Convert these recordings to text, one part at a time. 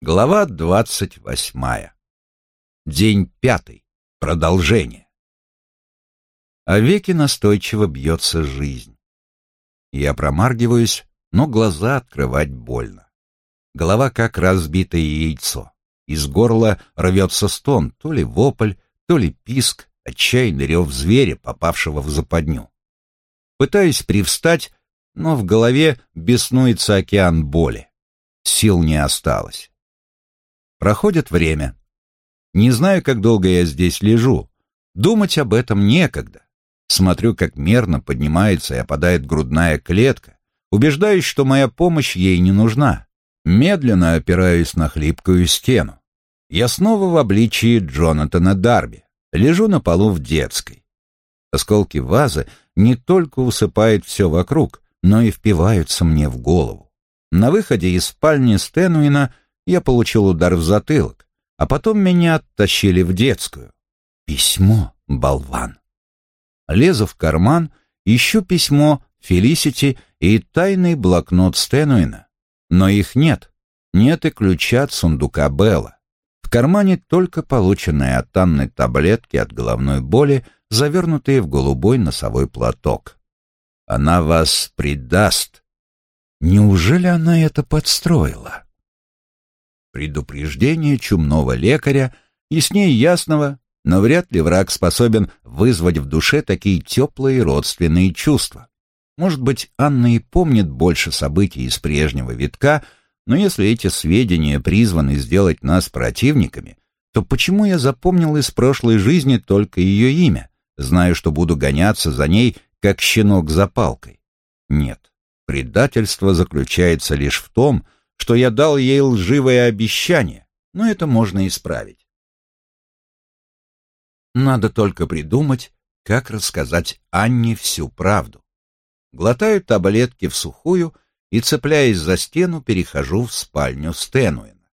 Глава двадцать восьмая. День пятый. Продолжение. О веки настойчиво бьется жизнь. Я промаргиваюсь, но глаза открывать больно. Голова как разбитое яйцо. Из горла рвется стон, то ли вопль, то ли писк, отчаянный рев зверя, попавшего в западню. Пытаюсь привстать, но в голове беснуется океан боли. Сил не осталось. Проходит время. Не знаю, как долго я здесь лежу. Думать об этом некогда. Смотрю, как мерно поднимается и опадает грудная клетка. Убеждаюсь, что моя помощь ей не нужна. Медленно опираюсь на хлипкую стену. Я снова в обличии Джонатана Дарби. Лежу на полу в детской. Осколки вазы не только усыпают все вокруг, но и впиваются мне в голову. На выходе из спальни Стэнуина я получил удар в затылок, а потом меня оттащили в детскую. Письмо, болван. Лезу в карман, ищу письмо, Фелисити и тайный блокнот Стэнуина. Но их нет. Нет и ключа от сундука Белла. В кармане только полученные от Анны таблетки от головной боли, завернутые в голубой носовой платок. Она вас предаст. Неужели она это подстроила? Предупреждение чумного лекаря яснее ясного, но вряд ли враг способен вызвать в душе такие теплые родственные чувства. Может быть, Анна и помнит больше событий из прежнего витка, но если эти сведения призваны сделать нас противниками, то почему я запомнил из прошлой жизни только ее имя, зная, что буду гоняться за ней, как щенок за палкой? Нет, предательство заключается лишь в том, что что я дал ей лживое обещание, но это можно исправить. Надо только придумать, как рассказать Анне всю правду. Глотаю таблетки в сухую и, цепляясь за стену, перехожу в спальню Стэнуина.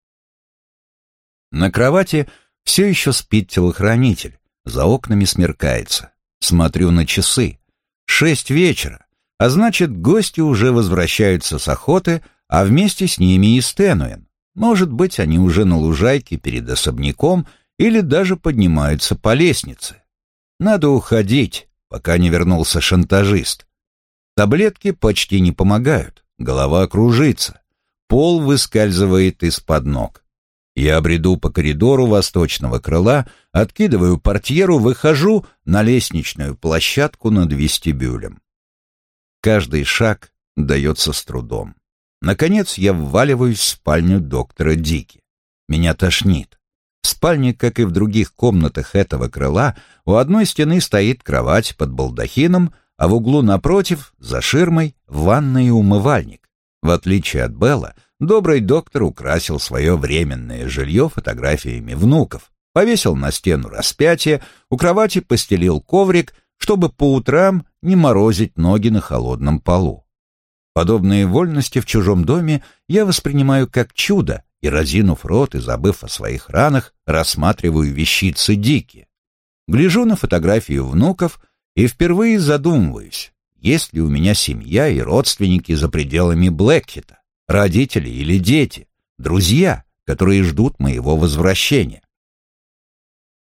На кровати все еще спит телохранитель, за окнами смеркается. Смотрю на часы. Шесть вечера, а значит, гости уже возвращаются с охоты, а вместе с ними и Стэнуэн. Может быть, они уже на лужайке перед особняком или даже поднимаются по лестнице. Надо уходить, пока не вернулся шантажист. Таблетки почти не помогают, голова кружится, пол выскальзывает из-под ног. Я бреду по коридору восточного крыла, откидываю портьеру, выхожу на лестничную площадку над вестибюлем. Каждый шаг дается с трудом. Наконец я вваливаюсь в спальню доктора Дики. Меня тошнит. В спальне, как и в других комнатах этого крыла, у одной стены стоит кровать под балдахином, а в углу напротив, за ширмой, ванна и умывальник. В отличие от Белла, добрый доктор украсил свое временное жилье фотографиями внуков, повесил на стену распятие, у кровати постелил коврик, чтобы по утрам не морозить ноги на холодном полу. Подобные вольности в чужом доме я воспринимаю как чудо и, разинув рот и забыв о своих ранах, рассматриваю вещицы Дики. Гляжу на фотографию внуков и впервые задумываюсь, есть ли у меня семья и родственники за пределами Блэкхита, родители или дети, друзья, которые ждут моего возвращения.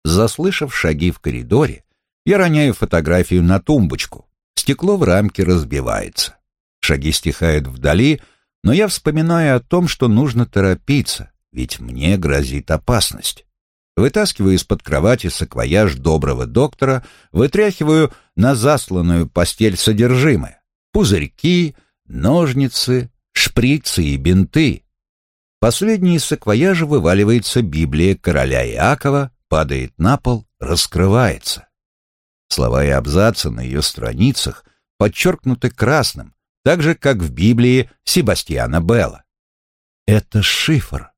Заслышав шаги в коридоре, я роняю фотографию на тумбочку. Стекло в рамке разбивается. Шаги стихают вдали, но я вспоминаю о том, что нужно торопиться, ведь мне грозит опасность. Вытаскиваю из-под кровати саквояж доброго доктора, вытряхиваю на засланную постель содержимое. Пузырьки, ножницы, шприцы и бинты. Последний из саквояжа вываливается Библия короля Иакова, падает на пол, раскрывается. Слова и абзацы на ее страницах подчеркнуты красным, так же, как в Библии Себастьяна Белла. Это шифр.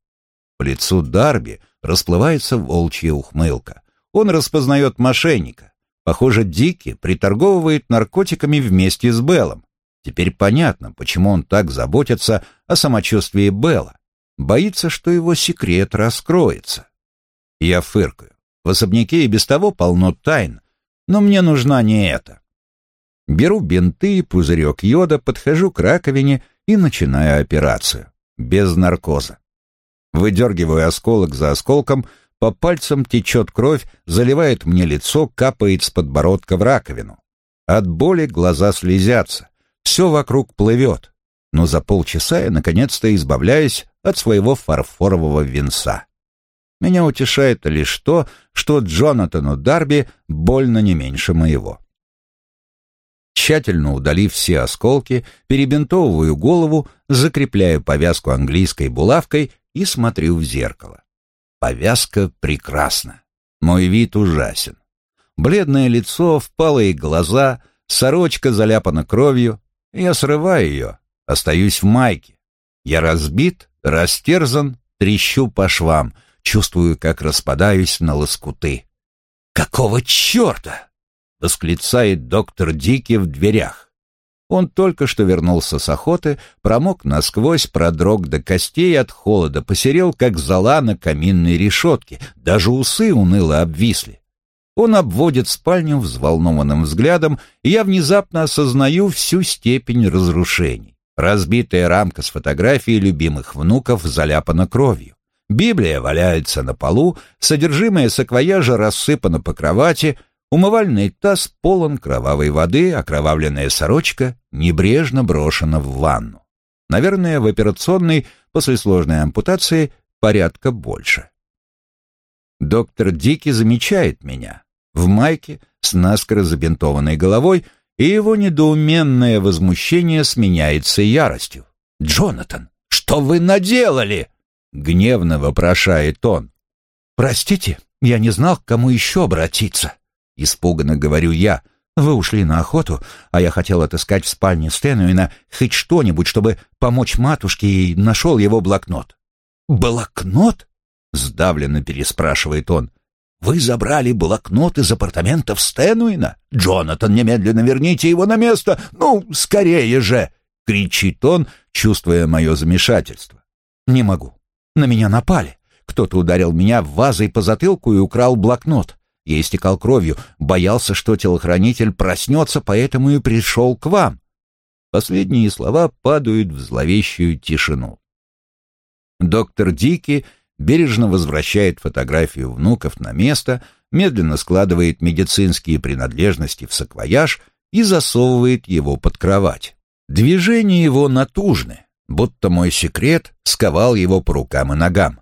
По лицу Дарби расплывается волчья ухмылка. Он распознает мошенника. Похоже, Дики приторговывает наркотиками вместе с Беллом. Теперь понятно, почему он так заботится о самочувствии Белла. Боится, что его секрет раскроется. Я фыркаю. В особняке и без того полно тайн, но мне нужна не это. Беру бинты, пузырек йода, подхожу к раковине и начинаю операцию. Без наркоза. Выдергиваю осколок за осколком, по пальцам течет кровь, заливает мне лицо, капает с подбородка в раковину. От боли глаза слезятся, все вокруг плывет. Но за полчаса я наконец-то избавляюсь от своего фарфорового венца. Меня утешает лишь то, что Джонатану Дарби больно не меньше моего. Тщательно удалив все осколки, перебинтовываю голову, закрепляю повязку английской булавкой и смотрю в зеркало. Повязка прекрасна. Мой вид ужасен. Бледное лицо, впалые глаза, сорочка заляпана кровью. Я срываю ее, остаюсь в майке. Я разбит, растерзан, трещу по швам — чувствую, как распадаюсь на лоскуты. «Какого черта?» — восклицает доктор Дики в дверях. Он только что вернулся с охоты, промок насквозь, продрог до костей от холода, посерел, как зола на каминной решетке, даже усы уныло обвисли. Он обводит спальню взволнованным взглядом, и я внезапно осознаю всю степень разрушений. Разбитая рамка с фотографией любимых внуков заляпана кровью. Библия валяется на полу, содержимое саквояжа рассыпано по кровати, умывальный таз полон кровавой воды, окровавленная сорочка небрежно брошена в ванну. Наверное, в операционной после сложной ампутации порядка больше. Доктор Дики замечает меня в майке с наскоро забинтованной головой, и его недоуменное возмущение сменяется яростью. «Джонатан, что вы наделали?» Гневно вопрошает он. «Простите, я не знал, к кому еще обратиться». Испуганно говорю я. «Вы ушли на охоту, а я хотел отыскать в спальне Стэнуина хоть что-нибудь, чтобы помочь матушке, и нашел его блокнот». «Блокнот?» — сдавленно переспрашивает он. «Вы забрали блокнот из апартаментов Стэнуина? Джонатан, немедленно верните его на место! Ну, скорее же!» — кричит он, чувствуя мое замешательство. «Не могу. На меня напали. Кто-то ударил меня вазой по затылку и украл блокнот. Я истекал кровью, боялся, что телохранитель проснется, поэтому и пришел к вам. Последние слова падают в зловещую тишину. Доктор Дики бережно возвращает фотографию внуков на место, медленно складывает медицинские принадлежности в саквояж и засовывает его под кровать. Движения его натужны, будто мой секрет сковал его по рукам и ногам.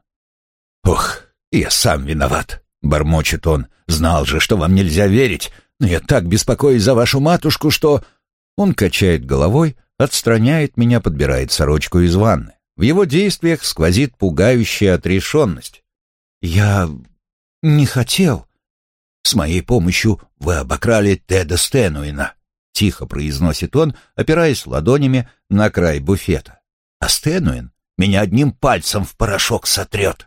«Ох, я сам виноват», — бормочет он. «Знал же, что вам нельзя верить, но я так беспокоюсь за вашу матушку, что...» Он качает головой, отстраняет меня, подбирает сорочку из ванны. В его действиях сквозит пугающая отрешенность. «Я не хотел. С моей помощью вы обокрали Теда Стенуина», — тихо произносит он, опираясь ладонями на край буфета а Стэнуин меня одним пальцем в порошок сотрет.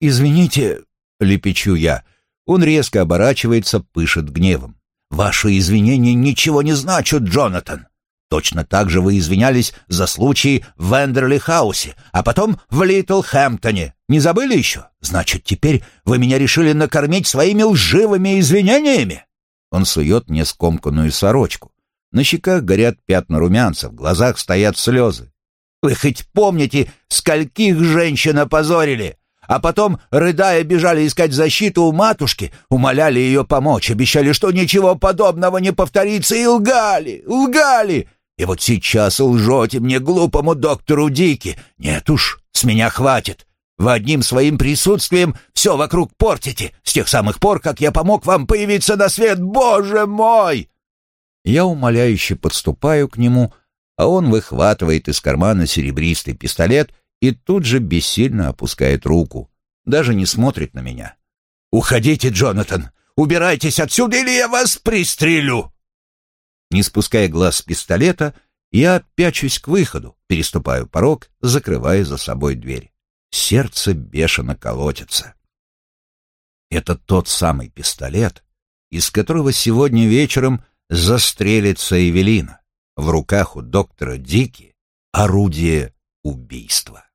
«Извините», — лепечу я. Он резко оборачивается, пышет гневом. «Ваши извинения ничего не значат, Джонатан. Точно так же вы извинялись за случай в Вендерли-хаусе, а потом в Литл-Хэмптоне. Не забыли еще? Значит, теперь вы меня решили накормить своими лживыми извинениями?» Он сует мне скомканную сорочку. На щеках горят пятна румянца, в глазах стоят слезы. Вы хоть помните, скольких женщин опозорили? А потом, рыдая, бежали искать защиту у матушки, умоляли ее помочь, обещали, что ничего подобного не повторится, и лгали, лгали. И вот сейчас лжете мне, глупому доктору Дики. Нет уж, с меня хватит. Вы одним своим присутствием все вокруг портите, с тех самых пор, как я помог вам появиться на свет. Боже мой!» Я умоляюще подступаю к нему, — а он выхватывает из кармана серебристый пистолет и тут же бессильно опускает руку. Даже не смотрит на меня. «Уходите, Джонатан! Убирайтесь отсюда, или я вас пристрелю!» Не спуская глаз с пистолета, я пячусь к выходу, переступаю порог, закрывая за собой дверь. Сердце бешено колотится. Это тот самый пистолет, из которого сегодня вечером застрелится Эвелина. В руках у доктора Дики орудие убийства.